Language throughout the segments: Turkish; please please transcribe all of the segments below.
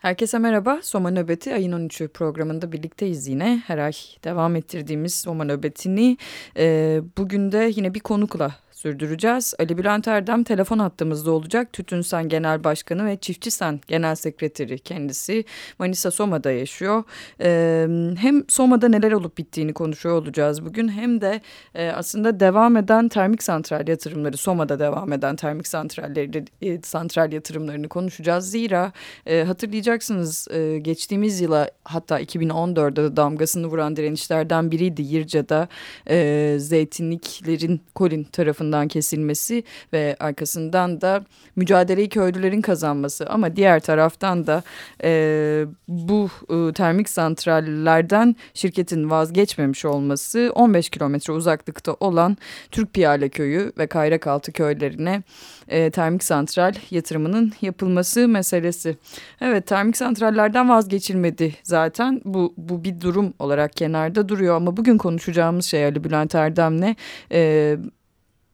Herkese merhaba. Soma Nöbeti ayın 13'ü programında birlikteyiz yine. Her ay devam ettirdiğimiz Soma Nöbeti'ni e, bugün de yine bir konukla sürdüreceğiz. Ali Bülent Erdem telefon hattımızda olacak. Tütünsen Genel Başkanı ve Çiftçisen Genel Sekreteri kendisi. Manisa Soma'da yaşıyor. Ee, hem Soma'da neler olup bittiğini konuşuyor olacağız bugün. Hem de e, aslında devam eden termik santral yatırımları, Soma'da devam eden termik santralleri, e, santral yatırımlarını konuşacağız. Zira e, hatırlayacaksınız e, geçtiğimiz yıla hatta 2014'de damgasını vuran direnişlerden biriydi Yirca'da e, zeytinliklerin Kolin tarafından tarafından kesilmesi ve arkasından da mücadeleyi köylülerin kazanması. Ama diğer taraftan da e, bu e, termik santrallerden şirketin vazgeçmemiş olması 15 kilometre uzaklıkta olan Türk Piyale Köyü ve Kayrakaltı köylerine e, termik santral yatırımının yapılması meselesi. Evet termik santrallerden vazgeçilmedi zaten. Bu, bu bir durum olarak kenarda duruyor. Ama bugün konuşacağımız şey Ali Bülent Erdem'le e,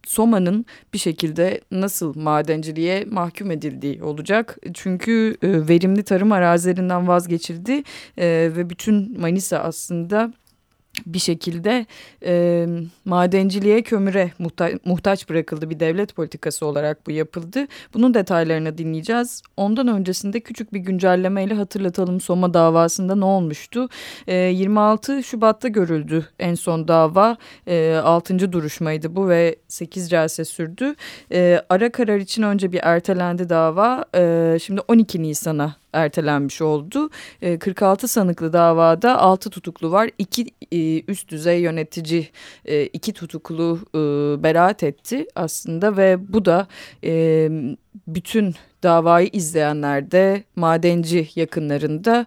Soma'nın bir şekilde nasıl madenciliğe mahkum edildiği olacak. Çünkü e, verimli tarım arazilerinden vazgeçildi e, ve bütün Manisa aslında bir şekilde e, madenciliğe, kömüre muhta muhtaç bırakıldı bir devlet politikası olarak bu yapıldı. Bunun detaylarını dinleyeceğiz. Ondan öncesinde küçük bir güncellemeyle hatırlatalım Soma davasında ne olmuştu. E, 26 Şubat'ta görüldü en son dava. E, 6. duruşmaydı bu ve 8 celse sürdü. E, ara karar için önce bir ertelendi dava. E, şimdi 12 Nisan'a ertelenmiş oldu. 46 ee, sanıklı davada 6 tutuklu var. 2 e, üst düzey yönetici 2 e, tutuklu e, beraat etti aslında ve bu da bütün davayı izleyenlerde madenci yakınlarında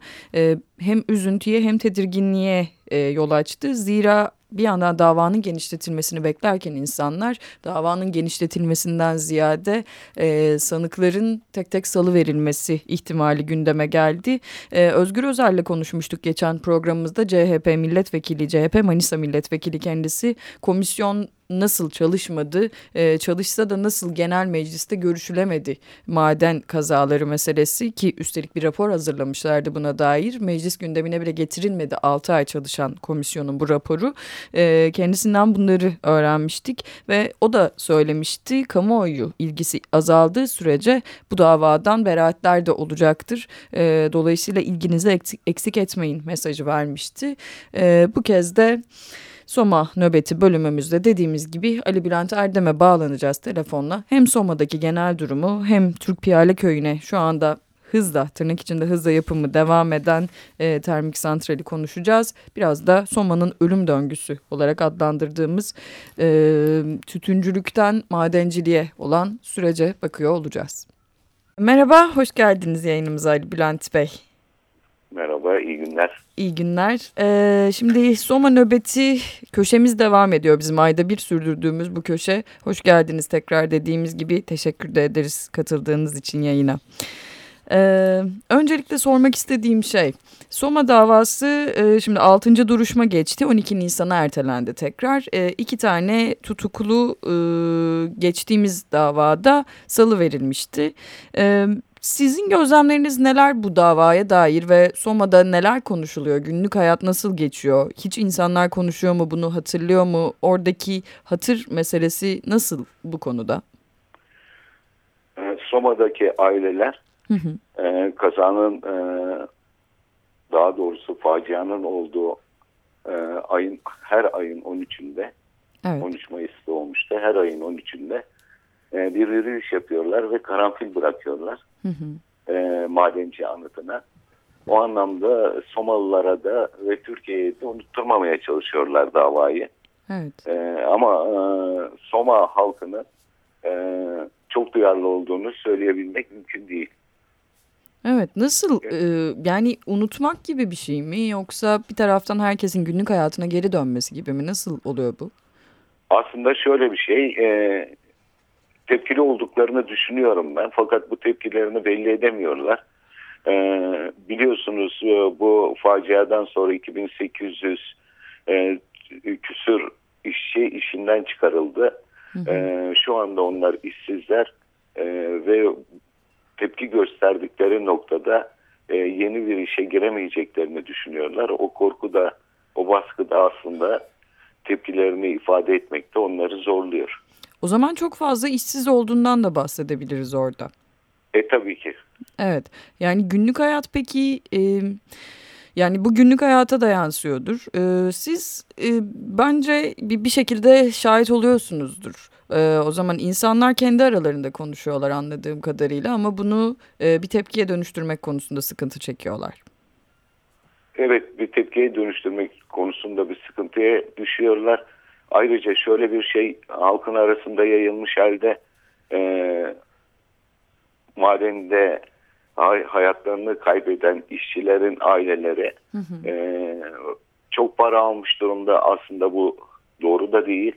hem üzüntüye hem tedirginliğe yol açtı. Zira bir yandan davanın genişletilmesini beklerken insanlar davanın genişletilmesinden ziyade e, sanıkların tek tek salı verilmesi ihtimali gündeme geldi. E, Özgür Özel'le konuşmuştuk geçen programımızda CHP milletvekili, CHP Manisa milletvekili kendisi komisyon nasıl çalışmadı, e, çalışsa da nasıl genel mecliste görüşülemedi maden kazaları meselesi ki üstelik bir rapor hazırlamışlardı buna dair. Meclis gündemine bile getirilmedi 6 ay çalışan komisyonun bu raporu. E, kendisinden bunları öğrenmiştik ve o da söylemişti kamuoyu ilgisi azaldığı sürece bu davadan beraatler de olacaktır. E, dolayısıyla ilginizi eksik, eksik etmeyin mesajı vermişti. E, bu kez de... Soma nöbeti bölümümüzde dediğimiz gibi Ali Bülent Erdem'e bağlanacağız telefonla. Hem Soma'daki genel durumu hem Türk Piyale Köyü'ne şu anda hızla tırnak içinde hızla yapımı devam eden e, termik santrali konuşacağız. Biraz da Soma'nın ölüm döngüsü olarak adlandırdığımız e, tütüncülükten madenciliğe olan sürece bakıyor olacağız. Merhaba, hoş geldiniz yayınımıza Ali Bülent Bey. Merhaba, iyi günler. İyi günler. Ee, şimdi Soma nöbeti köşemiz devam ediyor bizim ayda bir sürdürdüğümüz bu köşe. Hoş geldiniz tekrar dediğimiz gibi teşekkür de ederiz katıldığınız için yayına. Ee, öncelikle sormak istediğim şey Soma davası e, şimdi 6. duruşma geçti 12 Nisan'a ertelendi tekrar e, iki tane tutuklu e, geçtiğimiz davada salı verilmişti. E, sizin gözlemleriniz neler bu davaya dair ve Soma'da neler konuşuluyor? Günlük hayat nasıl geçiyor? Hiç insanlar konuşuyor mu bunu hatırlıyor mu? Oradaki hatır meselesi nasıl bu konuda? Ee, Soma'daki aileler hı hı. E, kazanın e, daha doğrusu facianın olduğu e, ayın her ayın 13'ünde evet. 13 Mayıs'ta olmuştu. Her ayın 13'ünde e, bir yürüyüş yapıyorlar ve karanfil bırakıyorlar hı hı. E, madenci anıtına. O anlamda Somalılara da ve Türkiye'ye de unutturmamaya çalışıyorlar davayı. Evet. E, ama e, Soma halkını e, çok duyarlı olduğunu söyleyebilmek mümkün değil. Evet nasıl e, yani unutmak gibi bir şey mi yoksa bir taraftan herkesin günlük hayatına geri dönmesi gibi mi nasıl oluyor bu? Aslında şöyle bir şey e, tepkili olduklarını düşünüyorum ben. Fakat bu tepkilerini belli edemiyorlar. Ee, biliyorsunuz e, bu faciadan sonra 2800 e, küsür işçi işinden çıkarıldı. Hı hı. E, şu anda onlar işsizler e, ve tepki gösterdikleri noktada e, yeni bir işe giremeyeceklerini düşünüyorlar. O korku da o baskı da aslında tepkilerini ifade etmekte onları zorluyor. O zaman çok fazla işsiz olduğundan da bahsedebiliriz orada. E tabii ki. Evet yani günlük hayat peki e, yani bu günlük hayata da yansıyordur. E, siz e, bence bir, bir şekilde şahit oluyorsunuzdur. E, o zaman insanlar kendi aralarında konuşuyorlar anladığım kadarıyla ama bunu e, bir tepkiye dönüştürmek konusunda sıkıntı çekiyorlar. Evet bir tepkiye dönüştürmek konusunda bir sıkıntıya düşüyorlar. Ayrıca şöyle bir şey halkın arasında yayılmış halde e, madende hayatlarını kaybeden işçilerin aileleri hı hı. E, çok para almış durumda. Aslında bu doğru da değil.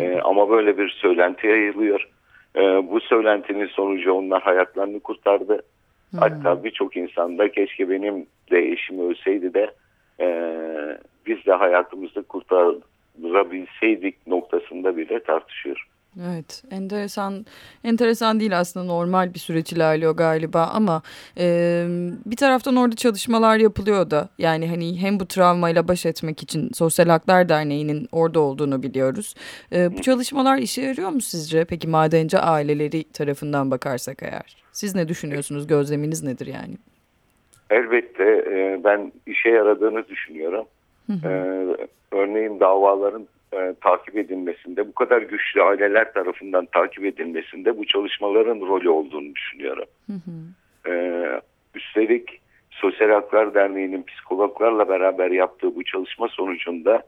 E, ama böyle bir söylenti yayılıyor. E, bu söylentinin sonucu onlar hayatlarını kurtardı. Hı. Hatta birçok insan da keşke benim de eşim ölseydi de e, biz de hayatımızı kurtarabilseydik noktasında bile tartışıyor. Evet enteresan enteresan değil aslında normal bir süreç ilerliyor galiba ama e, bir taraftan orada çalışmalar yapılıyor da yani hani hem bu travmayla baş etmek için Sosyal Haklar Derneği'nin orada olduğunu biliyoruz. E, bu çalışmalar işe yarıyor mu sizce peki madenci aileleri tarafından bakarsak eğer? Siz ne düşünüyorsunuz gözleminiz nedir yani? Elbette e, ben işe yaradığını düşünüyorum. E, örneğin davaların e, takip edilmesinde, bu kadar güçlü aileler tarafından takip edilmesinde bu çalışmaların rolü olduğunu düşünüyorum. Hı hı. E, üstelik Sosyal Haklar Derneği'nin psikologlarla beraber yaptığı bu çalışma sonucunda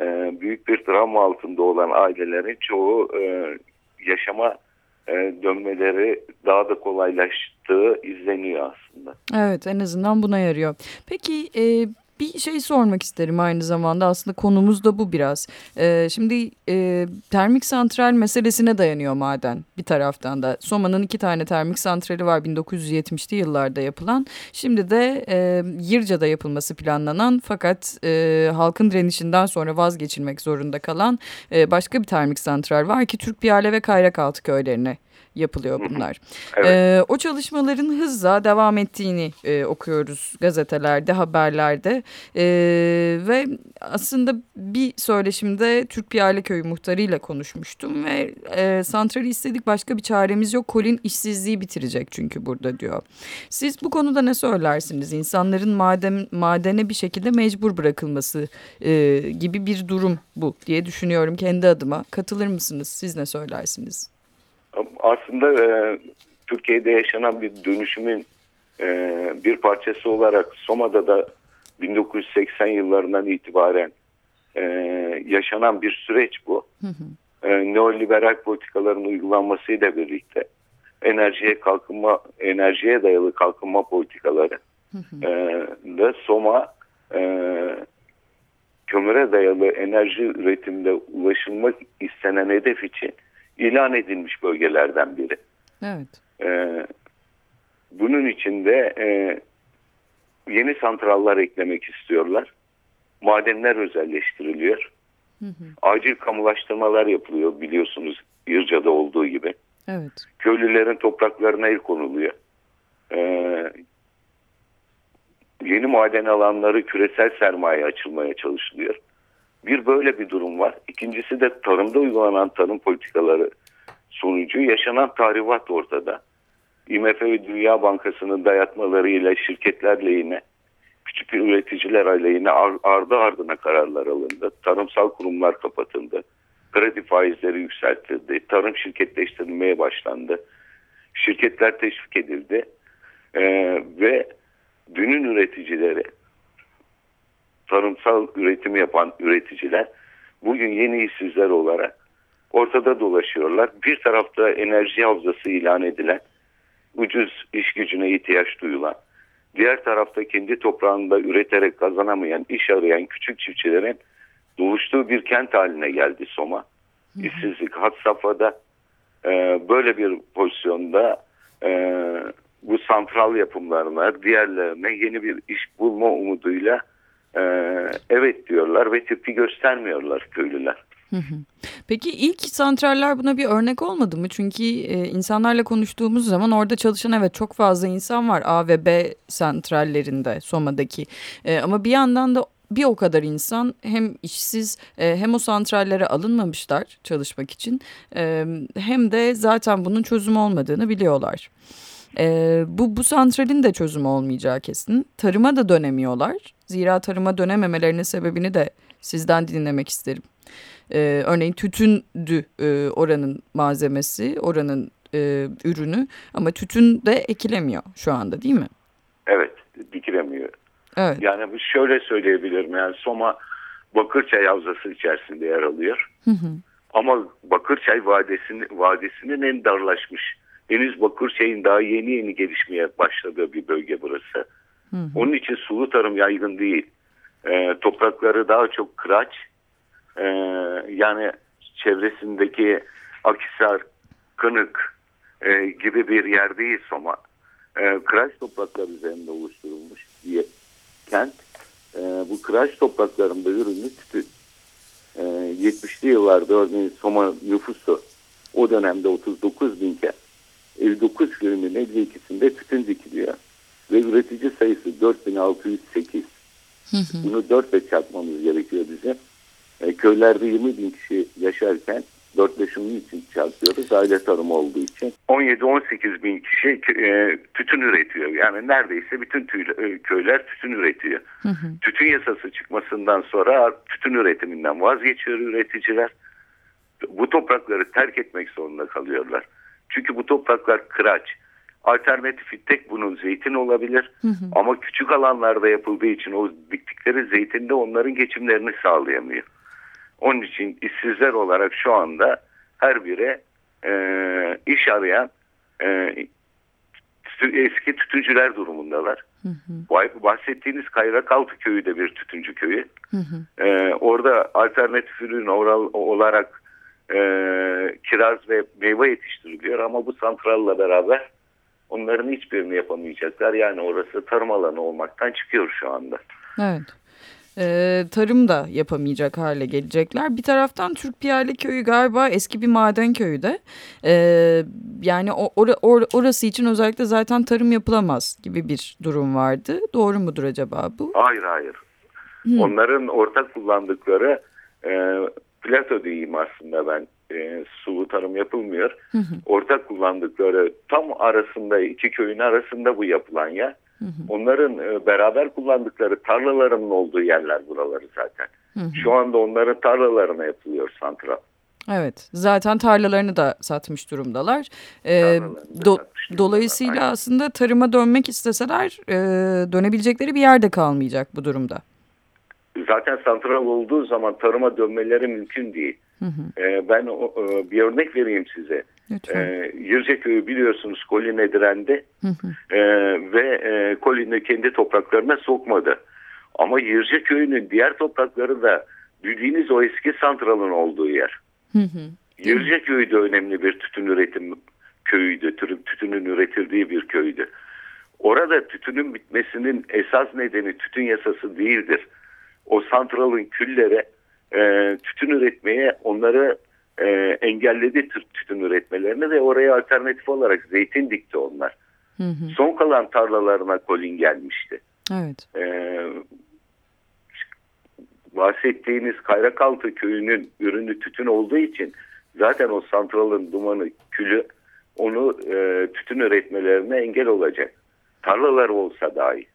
e, büyük bir travma altında olan ailelerin çoğu e, yaşama e, dönmeleri daha da kolaylaştığı izleniyor aslında. Evet en azından buna yarıyor. Peki e, bir şey sormak isterim aynı zamanda aslında konumuz da bu biraz. Ee, şimdi e, termik santral meselesine dayanıyor maden bir taraftan da. Soma'nın iki tane termik santrali var 1970'li yıllarda yapılan. Şimdi de e, Yırca'da yapılması planlanan fakat e, halkın direnişinden sonra vazgeçilmek zorunda kalan e, başka bir termik santral var ki Türk Piyale ve Kayrakaltı köylerine yapılıyor bunlar. Evet. Ee, o çalışmaların hızla devam ettiğini e, okuyoruz gazetelerde, haberlerde e, ve aslında bir söyleşimde Türk Piyale Köyü muhtarıyla konuşmuştum ve e, santrali istedik başka bir çaremiz yok. Kolin işsizliği bitirecek çünkü burada diyor. Siz bu konuda ne söylersiniz? İnsanların maden, madene bir şekilde mecbur bırakılması e, gibi bir durum bu diye düşünüyorum kendi adıma. Katılır mısınız? Siz ne söylersiniz? Aslında e, Türkiye'de yaşanan bir dönüşümün e, bir parçası olarak Soma'da da 1980 yıllarından itibaren e, yaşanan bir süreç bu. Hı hı. E, neoliberal politikaların uygulanmasıyla birlikte enerjiye kalkınma, enerjiye dayalı kalkınma politikaları hı hı. E, da Soma e, kömüre dayalı enerji üretimde ulaşılmak istenen hedef için ilan edilmiş bölgelerden biri. Evet. Ee, bunun içinde e, yeni santrallar eklemek istiyorlar. Madenler özelleştiriliyor. Hı hı. Acil kamulaştırmalar yapılıyor biliyorsunuz Yırca'da olduğu gibi. Evet. Köylülerin topraklarına el konuluyor. Ee, yeni maden alanları küresel sermaye açılmaya çalışılıyor. Bir böyle bir durum var. İkincisi de tarımda uygulanan tarım politikaları sonucu yaşanan tahribat ortada. IMF ve Dünya Bankası'nın dayatmalarıyla şirketler lehine, küçük üreticiler aleyhine ardı ardına kararlar alındı. Tarımsal kurumlar kapatıldı. Kredi faizleri yükseltildi. Tarım şirketleştirilmeye başlandı. Şirketler teşvik edildi. Ee, ve dünün üreticileri tarımsal üretim yapan üreticiler bugün yeni işsizler olarak ortada dolaşıyorlar. Bir tarafta enerji havzası ilan edilen, ucuz iş gücüne ihtiyaç duyulan, diğer tarafta kendi toprağında üreterek kazanamayan, iş arayan küçük çiftçilerin doluştuğu bir kent haline geldi Soma. İşsizlik had safhada e, böyle bir pozisyonda e, bu santral yapımlarına, diğerlerine yeni bir iş bulma umuduyla e, evet diyorlar ve tepki göstermiyorlar köylüler. Peki ilk santraller buna bir örnek olmadı mı? Çünkü e, insanlarla konuştuğumuz zaman orada çalışan evet çok fazla insan var A ve B santrallerinde Soma'daki. E, ama bir yandan da bir o kadar insan hem işsiz e, hem o santrallere alınmamışlar çalışmak için e, hem de zaten bunun çözüm olmadığını biliyorlar. E, bu, bu santralin de çözümü olmayacağı kesin. Tarıma da dönemiyorlar. Zira tarıma dönememelerinin sebebini de sizden dinlemek isterim. E, örneğin tütündü e, oranın malzemesi, oranın e, ürünü ama tütün de ekilemiyor şu anda değil mi? Evet, dikilemiyor. Evet. Yani şöyle söyleyebilirim yani Soma Bakırçay Havzası içerisinde yer alıyor. Hı hı. Ama Bakırçay Vadisi'nin, Vadisi'nin en darlaşmış henüz Bakırçay'ın daha yeni yeni gelişmeye başladığı bir bölge burası. Hı hı. Onun için sulu tarım yaygın değil. E, toprakları daha çok kıraç. E, yani çevresindeki Akisar, Kınık e, gibi bir yer değil Soma. E, kıraç topraklar üzerinde oluşturulmuş bir kent. E, bu kıraç topraklarında ürünü tütün. E, 70'li yıllarda örneğin Soma nüfusu o dönemde 39 binken 59 köyünün 52'sinde tütün dikiliyor. Ve üretici sayısı 4608. Hı hı. Bunu 4 ile çarpmamız gerekiyor bize. E, köylerde 20 bin kişi yaşarken 4 ile şunun için çarpıyoruz aile tarımı olduğu için. 17-18 bin kişi e, tütün üretiyor. Yani neredeyse bütün tüy, e, köyler tütün üretiyor. Hı hı. Tütün yasası çıkmasından sonra tütün üretiminden vazgeçiyor üreticiler. Bu toprakları terk etmek zorunda kalıyorlar. Çünkü bu topraklar kıraç. Alternatifi tek bunun zeytin olabilir. Hı hı. Ama küçük alanlarda yapıldığı için o diktikleri zeytinde onların geçimlerini sağlayamıyor. Onun için işsizler olarak şu anda her bire e, iş arayan e, eski tütüncüler durumundalar. Hı hı. Bahsettiğiniz Kayrakaltı köyü de bir tütüncü köyü. Hı hı. Ee, orada alternatif ürün olarak e, kiraz ve meyve yetiştiriliyor ama bu santralla beraber onların hiçbirini yapamayacaklar. Yani orası tarım alanı olmaktan çıkıyor şu anda. Evet. Ee, tarım da yapamayacak hale gelecekler. Bir taraftan Türk Piyale Köyü galiba eski bir maden köyü de. Ee, yani or, or, orası için özellikle zaten tarım yapılamaz gibi bir durum vardı. Doğru mudur acaba bu? Hayır hayır. Hmm. Onların ortak kullandıkları e, plato diyeyim aslında ben e, sulu tarım yapılmıyor. Hı hı. Ortak kullandıkları tam arasında iki köyün arasında bu yapılan yer. Hı hı. Onların e, beraber kullandıkları tarlalarının olduğu yerler buraları zaten. Hı hı. Şu anda onların tarlalarına yapılıyor santral. Evet zaten tarlalarını da satmış durumdalar. Ee, do, dolayısıyla Aynen. aslında tarıma dönmek isteseler e, dönebilecekleri bir yerde kalmayacak bu durumda. Zaten santral olduğu zaman tarıma dönmeleri mümkün değil. Hı hı. E, ben o, e, bir örnek vereyim size. Lütfen. E, Yüzeköy'ü biliyorsunuz Koline direndi hı hı. E, ve e, Koline kendi topraklarına sokmadı. Ama Yırca Köyü'nün diğer toprakları da bildiğiniz o eski santralın olduğu yer. Hı hı. Yırca Köyü de önemli bir tütün üretim köyüydü. Tütünün üretildiği bir köydü. Orada tütünün bitmesinin esas nedeni tütün yasası değildir. O santralın küllere e, tütün üretmeye onları e, engelledi tütün üretmelerini ve oraya alternatif olarak zeytin dikti onlar. Hı hı. Son kalan tarlalarına kolin gelmişti. Evet. E, bahsettiğiniz Kayrakaltı köyünün ürünü tütün olduğu için zaten o santralın dumanı, külü onu e, tütün üretmelerine engel olacak. Tarlalar olsa dahi.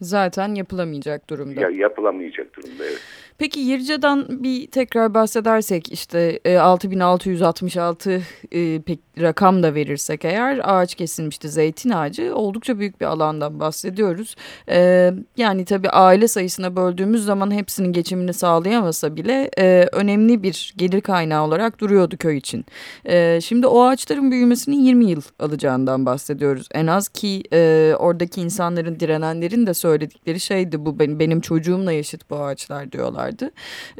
Zaten yapılamayacak durumda. Ya, yapılamayacak durumda evet. Peki Yirca'dan bir tekrar bahsedersek işte e, 6666 e, pek rakam da verirsek eğer ağaç kesilmişti zeytin ağacı oldukça büyük bir alandan bahsediyoruz. E, yani tabii aile sayısına böldüğümüz zaman hepsinin geçimini sağlayamasa bile e, önemli bir gelir kaynağı olarak duruyordu köy için. E, şimdi o ağaçların büyümesinin 20 yıl alacağından bahsediyoruz. En az ki e, oradaki insanların direnenlerin de söyledikleri şeydi bu benim, benim çocuğumla yaşıt bu ağaçlar diyorlardı.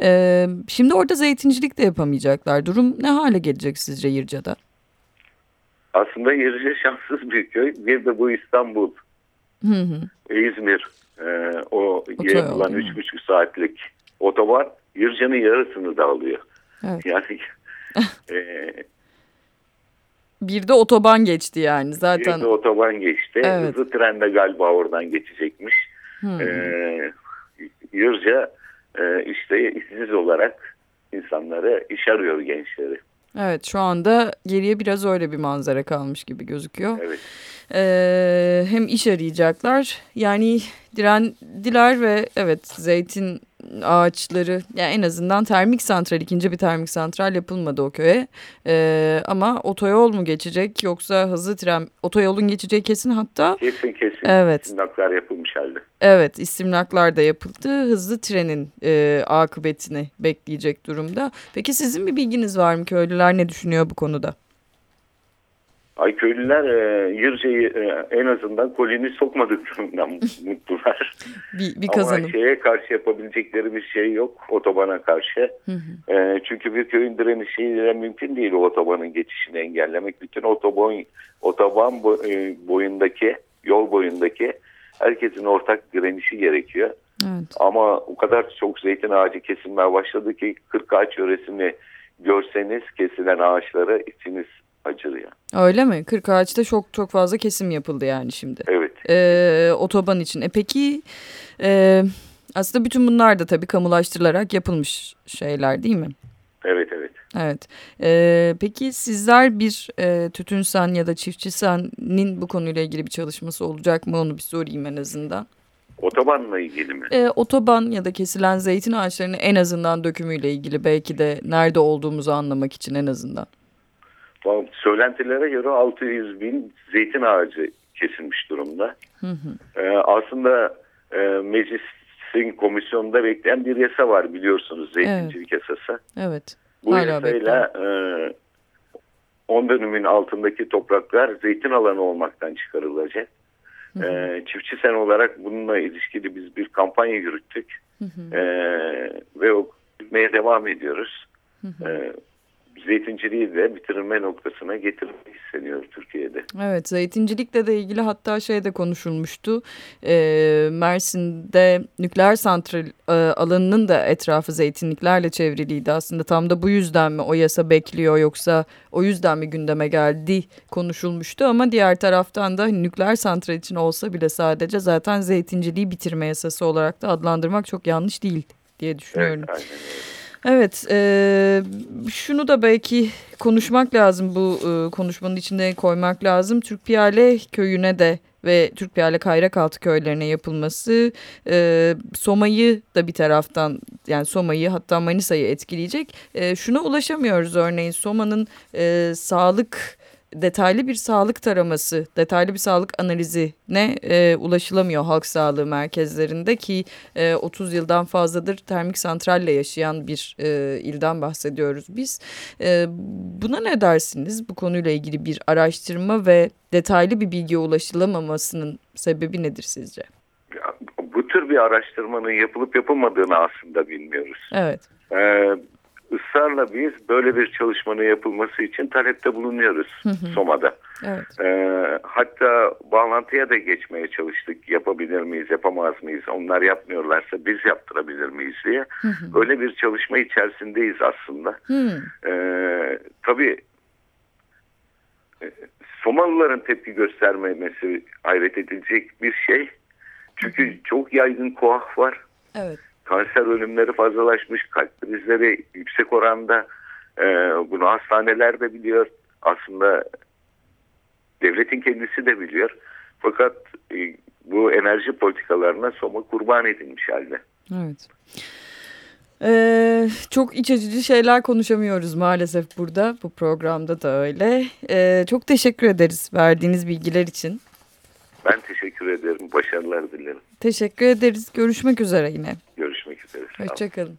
E, şimdi orada zeytincilik de yapamayacaklar. Durum ne hale gelecek sizce Yirca'da? Aslında Yirce şanssız bir köy. Bir de bu İstanbul, hı hı. İzmir, e, o yapılan üç buçuk saatlik otoban Yirce'nin yarısını da alıyor. Evet. Yani e, bir de otoban geçti yani zaten. Bir de otoban geçti. Evet. Hızlı tren de galiba oradan geçecekmiş. Hmm. Ee, Yırca e, işte işsiz olarak insanları iş arıyor gençleri. Evet şu anda geriye biraz öyle bir manzara kalmış gibi gözüküyor. Evet. Ee, hem iş arayacaklar yani direndiler ve evet zeytin ağaçları yani en azından termik santral ikinci bir termik santral yapılmadı o köye. Ee, ama otoyol mu geçecek yoksa hızlı tren otoyolun geçeceği kesin hatta. Kesin kesin. Evet. İstimlaklar yapılmış halde. Evet istimlaklar da yapıldı. Hızlı trenin e, akıbetini bekleyecek durumda. Peki sizin bir bilginiz var mı köylüler ne düşünüyor bu konuda? Ay köylüler e, Yırca'yı e, en azından kolini sokmadıklarından mutlular. bir, bir kazanım. Ama şeye karşı yapabilecekleri bir şey yok otobana karşı. Hı hı. E, çünkü bir köyün direnişiyle mümkün değil o otobanın geçişini engellemek. Bütün otoban, otoban e, boyundaki, yol boyundaki herkesin ortak direnişi gerekiyor. Evet. Ama o kadar çok zeytin ağacı kesilmeye başladı ki 40 ağaç yöresini görseniz kesilen ağaçları içiniz acır ya. Öyle mi? Kırk ağaçta çok çok fazla kesim yapıldı yani şimdi. Evet. Ee, otoban için. E peki e, aslında bütün bunlar da tabii kamulaştırılarak yapılmış şeyler değil mi? Evet evet. Evet. Ee, peki sizler bir e, tütünsen ya da çiftçisenin bu konuyla ilgili bir çalışması olacak mı onu bir sorayım en azından. Otobanla ilgili mi? E, otoban ya da kesilen zeytin ağaçlarının en azından dökümüyle ilgili belki de nerede olduğumuzu anlamak için en azından. Söylentilere göre 600 bin zeytin ağacı kesilmiş durumda. Hı hı. Ee, aslında e, meclisin komisyonunda bekleyen bir yasa var biliyorsunuz zeytincilik evet. yasası. Evet. Bu Hala yasayla e, 10 dönümün altındaki topraklar zeytin alanı olmaktan çıkarılacak. Hı hı. E, çiftçi sen olarak bununla ilişkili biz bir kampanya yürüttük. Hı hı. E, ve o gitmeye devam ediyoruz. Hı hı. E, zeytinciliği de bitirilme noktasına getirmek isteniyor Türkiye'de. Evet zeytincilikle de ilgili hatta şey de konuşulmuştu. E, Mersin'de nükleer santral e, alanının da etrafı zeytinliklerle çevriliydi. Aslında tam da bu yüzden mi o yasa bekliyor yoksa o yüzden mi gündeme geldi konuşulmuştu. Ama diğer taraftan da nükleer santral için olsa bile sadece zaten zeytinciliği bitirme yasası olarak da adlandırmak çok yanlış değil diye düşünüyorum. Evet, aynen öyle. Evet, e, şunu da belki konuşmak lazım bu e, konuşmanın içinde koymak lazım. Türk Piyale köyüne de ve Türk Piyale Kayrakaltı köylerine yapılması e, Soma'yı da bir taraftan yani Soma'yı hatta Manisa'yı etkileyecek. E, şuna ulaşamıyoruz örneğin Soma'nın e, sağlık detaylı bir sağlık taraması, detaylı bir sağlık analizine e, ulaşılamıyor halk sağlığı merkezlerinde ki e, 30 yıldan fazladır termik santralle yaşayan bir e, ilden bahsediyoruz biz. E, buna ne dersiniz? Bu konuyla ilgili bir araştırma ve detaylı bir bilgiye ulaşılamamasının sebebi nedir sizce? Bu tür bir araştırmanın yapılıp yapılmadığını aslında bilmiyoruz. Evet. Ee, ısrarla biz böyle bir çalışmanın yapılması için talepte bulunuyoruz hı hı. SOMA'da. Evet. Ee, hatta bağlantıya da geçmeye çalıştık. Yapabilir miyiz, yapamaz mıyız? Onlar yapmıyorlarsa biz yaptırabilir miyiz diye. Hı hı. Öyle bir çalışma içerisindeyiz aslında. Hı. Ee, tabii e, Somalıların tepki göstermemesi hayret edilecek bir şey. Çünkü hı hı. çok yaygın koah var. Evet kanser ölümleri fazlalaşmış, kalp krizleri yüksek oranda e, bunu hastaneler de biliyor. Aslında devletin kendisi de biliyor. Fakat e, bu enerji politikalarına Soma kurban edilmiş halde. Evet. Ee, çok iç açıcı şeyler konuşamıyoruz maalesef burada. Bu programda da öyle. Ee, çok teşekkür ederiz verdiğiniz bilgiler için. Ben teşekkür ederim. Başarılar dilerim. Teşekkür ederiz. Görüşmek üzere yine. Görüşmek üzere. Hoşçakalın.